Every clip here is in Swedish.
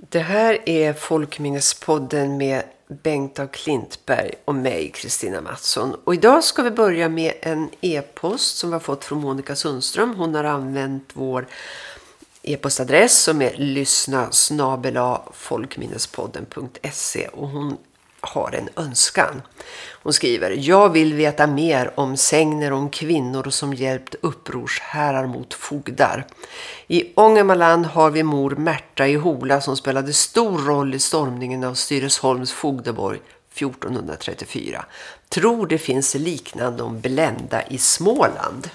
Det här är Folkminnespodden med Bengt av Klintberg och mig, Kristina Mattsson. Och idag ska vi börja med en e-post som vi har fått från Monica Sundström. Hon har använt vår e-postadress som är lyssna folkminnespodden.se och hon har en önskan. Hon skriver, jag vill veta mer om sängner om kvinnor som hjälpt upprorsherrar mot fogdar. I Ångermanland har vi mor Märta i Hola som spelade stor roll i stormningen av Styresholms fogdeborg 1434. Tror det finns liknande om Blända i Småland.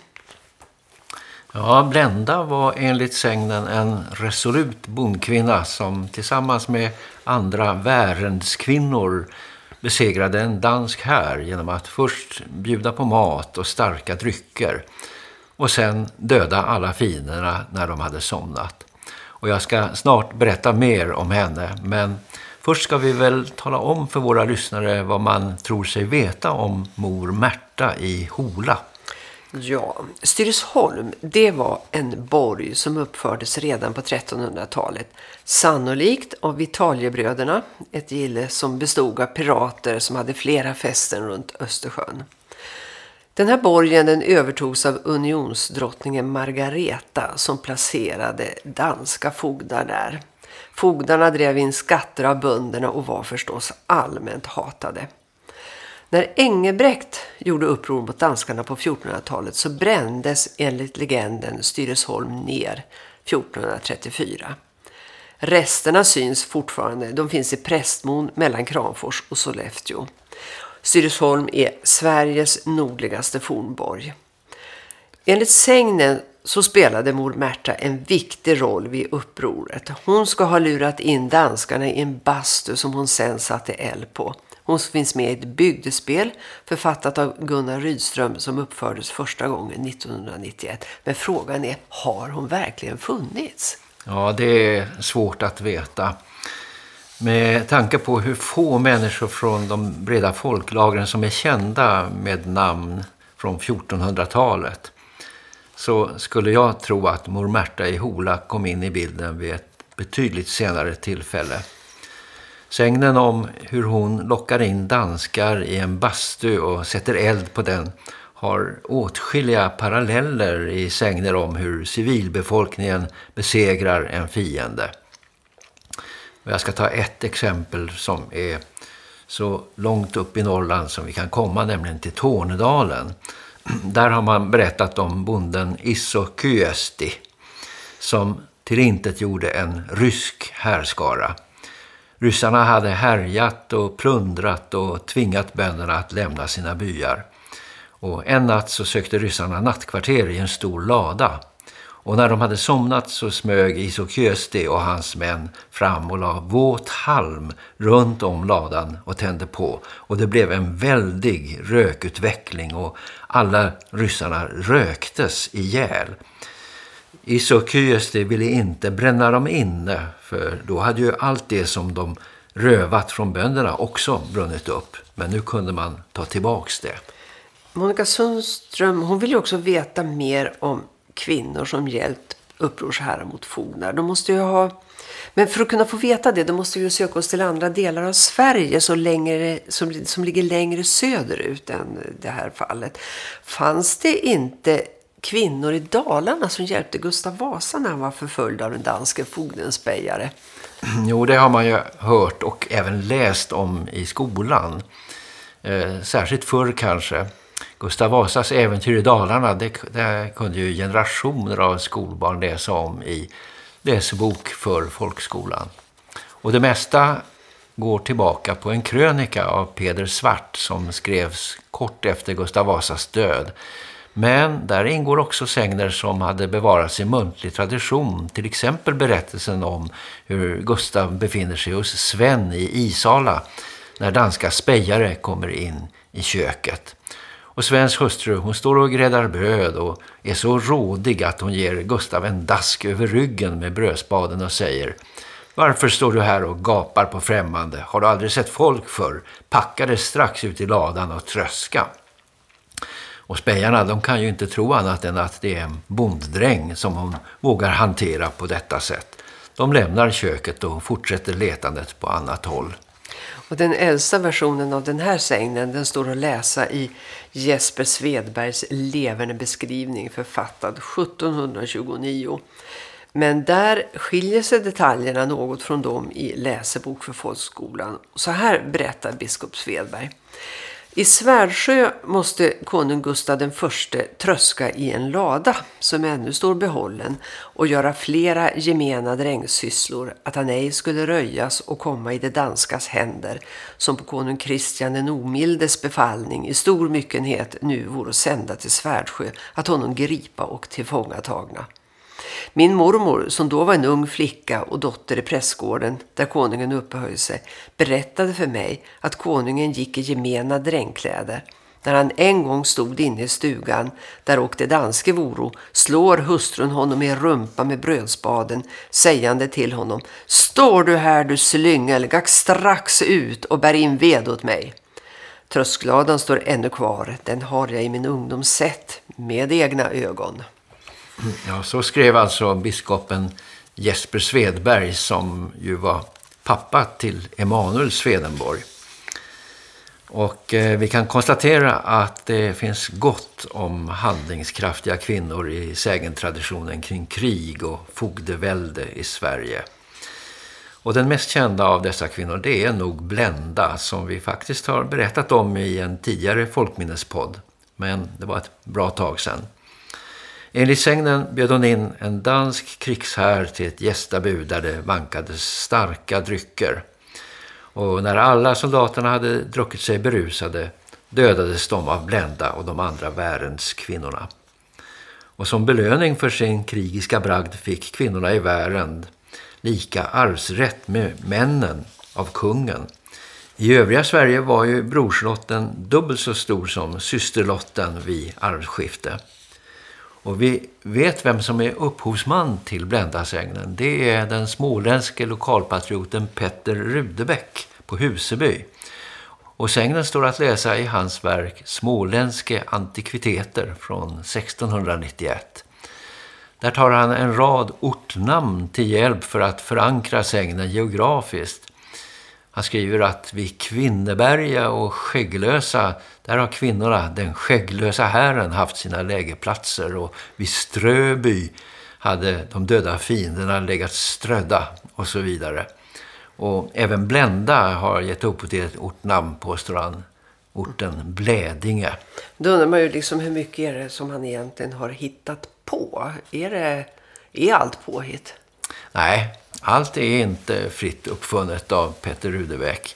Ja, Blända var enligt sägnen en resolut bondkvinna som tillsammans med andra värendskvinnor besegrade en dansk här genom att först bjuda på mat och starka drycker och sen döda alla fienderna när de hade somnat. Och jag ska snart berätta mer om henne men först ska vi väl tala om för våra lyssnare vad man tror sig veta om mor Märta i Hola. Ja, Styresholm det var en borg som uppfördes redan på 1300-talet. Sannolikt av Vitaliebröderna, ett gille som bestod av pirater som hade flera fästen runt Östersjön. Den här borgen den övertogs av unionsdrottningen Margareta som placerade danska fogdar där. Fogdarna drev in skatter av bönderna och var förstås allmänt hatade. När Engelbrekt gjorde uppror mot danskarna på 1400-talet så brändes enligt legenden Styresholm ner 1434. Resterna syns fortfarande. De finns i Prästmon mellan Kramfors och Sollefteå. Styresholm är Sveriges nordligaste fornborg. Enligt sägnen så spelade mor Märta en viktig roll vid upproret. Hon ska ha lurat in danskarna i en bastu som hon sen satte eld på. Hon finns med i ett bygdespel författat av Gunnar Rydström som uppfördes första gången 1991. Men frågan är, har hon verkligen funnits? Ja, det är svårt att veta. Med tanke på hur få människor från de breda folklagren som är kända med namn från 1400-talet så skulle jag tro att mor Märta i Hola kom in i bilden vid ett betydligt senare tillfälle. Sägnen om hur hon lockar in danskar i en bastu och sätter eld på den har åtskilliga paralleller i sägner om hur civilbefolkningen besegrar en fiende. Jag ska ta ett exempel som är så långt upp i Norrland som vi kan komma, nämligen till Tornedalen. Där har man berättat om bonden Isso Kyösti som tillintetgjorde en rysk härskara. Ryssarna hade härjat och plundrat och tvingat bönderna att lämna sina byar. Och en natt så sökte ryssarna nattkvarter i en stor lada. Och när de hade somnat så smög Isokjösti och hans män fram och la våt halm runt om ladan och tände på. Och det blev en väldig rökutveckling och alla ryssarna röktes ihjäl. Isokjösti ville inte bränna dem inne för då hade ju allt det som de rövat från bönderna också brunnit upp. Men nu kunde man ta tillbaks det. Monica Sundström hon vill ju också veta mer om kvinnor som hjälpt upprorsherrar mot fognar. De måste ju ha... Men för att kunna få veta det då måste vi söka oss till andra delar av Sverige så längre, som, som ligger längre söderut än det här fallet. Fanns det inte kvinnor i Dalarna som hjälpte Gustav Vasa när han var förföljd av den danske fogdens bejare? Jo, det har man ju hört och även läst om i skolan. Eh, särskilt förr kanske. Gustav Vasas äventyr i Dalarna, det, det kunde ju generationer av skolbarn läsa om i läsebok för folkskolan. Och det mesta går tillbaka på en krönika av Peder Svart som skrevs kort efter Gustav Vasas död. Men där ingår också sägner som hade bevarats i muntlig tradition. Till exempel berättelsen om hur Gustav befinner sig hos Sven i Isala när danska spejare kommer in i köket. Och Svens hustru, hon står och gräddar bröd och är så rådig att hon ger Gustav en dask över ryggen med brödspaden och säger Varför står du här och gapar på främmande? Har du aldrig sett folk för? Packa det strax ut i ladan och tröska. Och spejarna de kan ju inte tro annat än att det är en bonddräng som hon vågar hantera på detta sätt. de lämnar köket och fortsätter letandet på annat håll. Och den äldsta versionen av den här sägnen den står att läsa i Jesper Svedbergs levande beskrivning författad 1729. Men där skiljer sig detaljerna något från dem i läsebok för folkskolan. Så här berättar biskop Svedberg. I Svärdsjö måste konung Gustav den förste tröska i en lada som ännu står behållen och göra flera gemena drängsysslor att han ej skulle röjas och komma i det danskas händer som på konung Kristian den omildes befallning i stor myckenhet nu vore sända till Svärdsjö att honom gripa och tillfångatagna. Min mormor, som då var en ung flicka och dotter i prästgården där konungen uppehöll sig, berättade för mig att konungen gick i gemena drängkläder. När han en gång stod inne i stugan, där åkte danske voro, slår hustrun honom i rumpa med brödspaden, sägande till honom, Står du här du slyngel, gack strax ut och bär in ved åt mig. Tröskladan står ännu kvar, den har jag i min ungdom sett med egna ögon. Ja, så skrev alltså biskopen Jesper Svedberg som ju var pappa till Emanuel Swedenborg. Och eh, vi kan konstatera att det finns gott om handlingskraftiga kvinnor i sägentraditionen kring krig och fogdevälde i Sverige. Och den mest kända av dessa kvinnor det är nog Blenda som vi faktiskt har berättat om i en tidigare folkminnespodd. Men det var ett bra tag sedan. Enligt sägnen bjöd hon in en dansk krigshär till ett gästabud där det vankades starka drycker. Och när alla soldaterna hade druckit sig berusade dödades de av Blenda och de andra världens kvinnorna. Och som belöning för sin krigiska bragd fick kvinnorna i världen lika arvsrätt med männen av kungen. I övriga Sverige var ju brorslotten dubbelt så stor som systerlotten vid arvsskifte. Och vi vet vem som är upphovsman till Bländasägnen. Det är den småländske lokalpatrioten Petter Rudebäck på Huseby. Och sägnen står att läsa i hans verk Småländske antikviteter från 1691. Där tar han en rad ortnamn till hjälp för att förankra sägnen geografiskt. Han skriver att vid Kvinneberga och Skägglösa, där har kvinnorna, den skägglösa herren, haft sina lägerplatser. Och vid Ströby hade de döda fienderna legat strödda och så vidare. Och även Blända har gett upp till ett ortnamn på han orten Blädinge. Då undrar man ju liksom hur mycket är det som han egentligen har hittat på? Är, det, är allt påhitt? Nej, allt är inte fritt uppfunnet av Petter Rudebeck.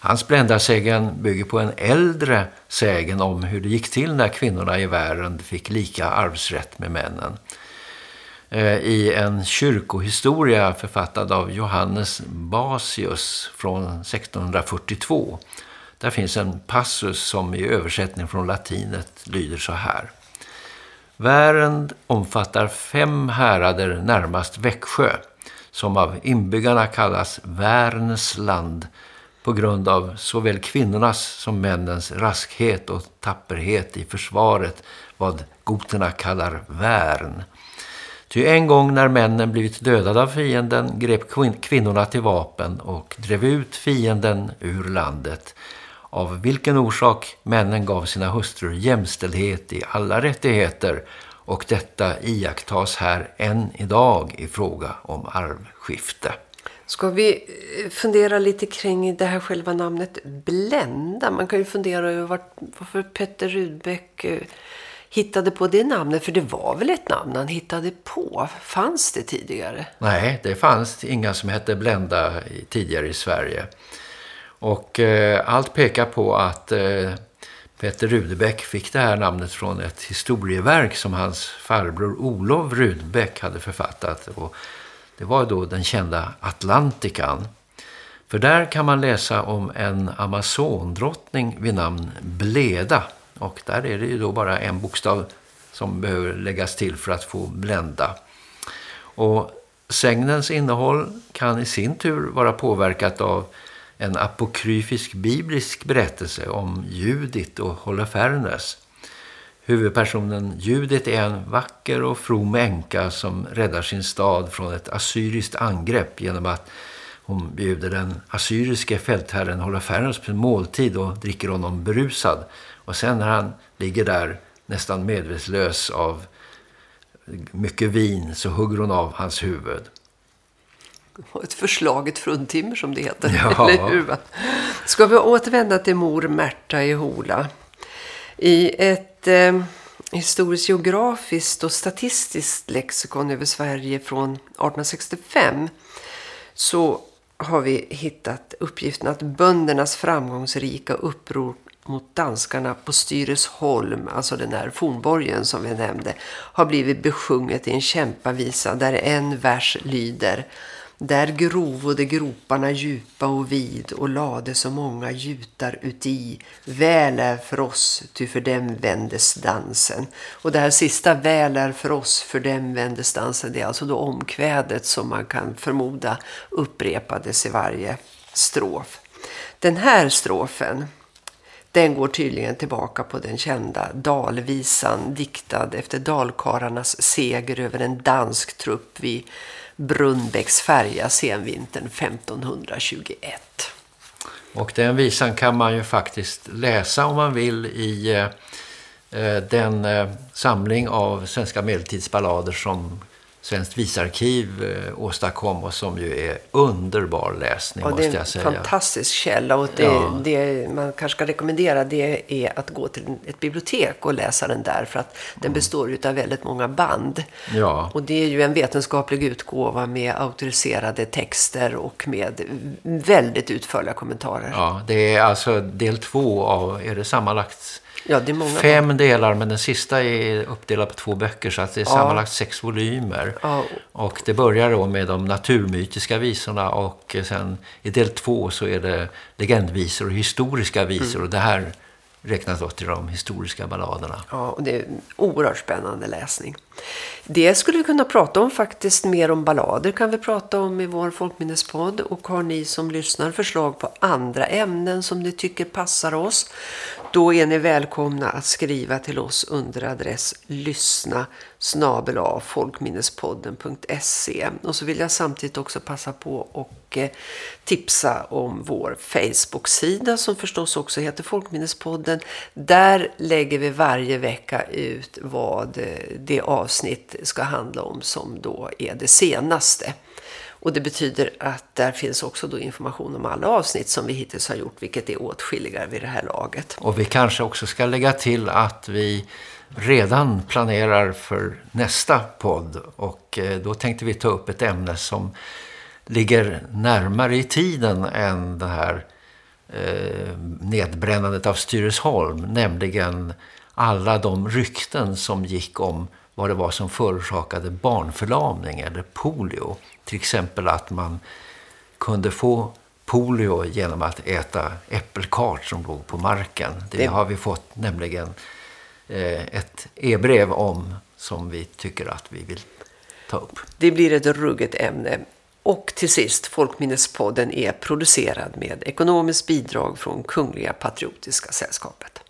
Hans bländarsägen bygger på en äldre sägen om hur det gick till när kvinnorna i världen fick lika arvsrätt med männen. Eh, I en kyrkohistoria författad av Johannes Basius från 1642 där finns en passus som i översättning från latinet lyder så här. Värend omfattar fem härader närmast Växjö som av inbyggarna kallas Värnsland på grund av såväl kvinnornas som männens raskhet och tapperhet i försvaret vad goterna kallar Värn. Ty en gång när männen blivit dödade av fienden grep kvinnorna till vapen och drev ut fienden ur landet av vilken orsak männen gav sina hustrur jämställdhet i alla rättigheter och detta iakttas här än idag i fråga om arvskifte. Ska vi eh, fundera lite kring det här själva namnet Blända? Man kan ju fundera över varför Petter Rudbeck eh, hittade på det namnet. För det var väl ett namn han hittade på? Fanns det tidigare? Nej, det fanns inga som hette Blända tidigare i Sverige. Och eh, allt pekar på att eh, Petter Rudebeck fick det här namnet från ett historieverk som hans farbror Olof Rudbeck hade författat. Och det var då den kända Atlantikan. För där kan man läsa om en amazondrottning vid namn Bleda. Och där är det ju då bara en bokstav som behöver läggas till för att få blända. Och sägnens innehåll kan i sin tur vara påverkat av en apokryfisk biblisk berättelse om Judit och Holofernes. Huvudpersonen Judit är en vacker och from änka som räddar sin stad från ett assyriskt angrepp genom att hon bjuder den assyriske fältherren Holofernes på en måltid och dricker honom berusad. Och sen när han ligger där nästan medvetslös av mycket vin så hugger hon av hans huvud. Ett förslaget fruntimmer som det heter. Ja. Eller hur? Ska vi återvända till mor Märta i Hola. I ett eh, historiskt geografiskt och statistiskt lexikon över Sverige från 1865 så har vi hittat uppgiften att böndernas framgångsrika uppror mot danskarna på Styresholm, alltså den här fornborgen som vi nämnde, har blivit besjunget i en kämpavisa där en vers lyder där grovode groparna djupa och vid och lade så många gjutar uti. Väl är för oss, ty för dem vändes dansen. Och det här sista väl är för oss, för dem vändes dansen. Det är alltså då omkvädet som man kan förmoda upprepades i varje strof. Den här strofen, den går tydligen tillbaka på den kända dalvisan diktad efter dalkararnas seger över en dansk trupp vid Brunnbäcks färja senvintern 1521. Och den visan kan man ju faktiskt läsa om man vill i eh, eh den eh, samling av svenska medeltidsballader som Svenskt visarkiv eh, åstadkom och som ju är underbar läsning ja, måste jag säga. Det är en fantastisk källa och det, Ja. det man kanske ska rekommendera det är att gå till ett bibliotek och läsa den där för att den består utav väldigt många band. Ja. Och det är ju en vetenskaplig utgåva med auktoriserade texter och med väldigt utförliga kommentarer. Ja, det är alltså del två av, är det sammanlagt Ja, det är många. fem delar men den sista är uppdelad på två böcker så att det är sammanlagt sex volymer. Ja. Och det börjar då med de naturmytiska visorna och sen i del två så är det legendvisor och historiska visor och det här räknas då till de historiska balladerna. Ja, och det är oerhört spännande läsning. Det skulle vi kunna prata om faktiskt. Mer om ballader kan vi prata om i vår folkminnespodd. Och har ni som lyssnar förslag på andra ämnen som ni tycker passar oss. Då är ni välkomna att skriva till oss under adress lyssna snabel a folkminnespodden.se. Och så vill jag samtidigt också passa på och eh, tipsa om vår Facebook-sida som förstås också heter Folkminnespodden. Där lägger vi varje vecka ut vad eh, det avsnittet avsnitt ska handla om som då är det senaste. Och det betyder att där finns också då information om alla avsnitt som vi hittills har gjort, vilket är åtskilliga vid det här laget. Och vi kanske också ska lägga till att vi redan planerar för nästa podd och eh, då tänkte vi ta upp ett ämne som ligger närmare i tiden än det här eh, nedbrännandet av Styresholm, nämligen alla de rykten som gick om vad det var som förorsakade barnförlamning eller polio. Till exempel att man kunde få polio genom att äta äppelkart som låg på marken. Det, Det- har vi fått nämligen eh, ett e-brev om som vi tycker att vi vill ta upp. Det blir ett ruggigt ämne. Och till sist, Folkminnespodden är producerad med ekonomiskt bidrag från Kungliga Patriotiska Sällskapet.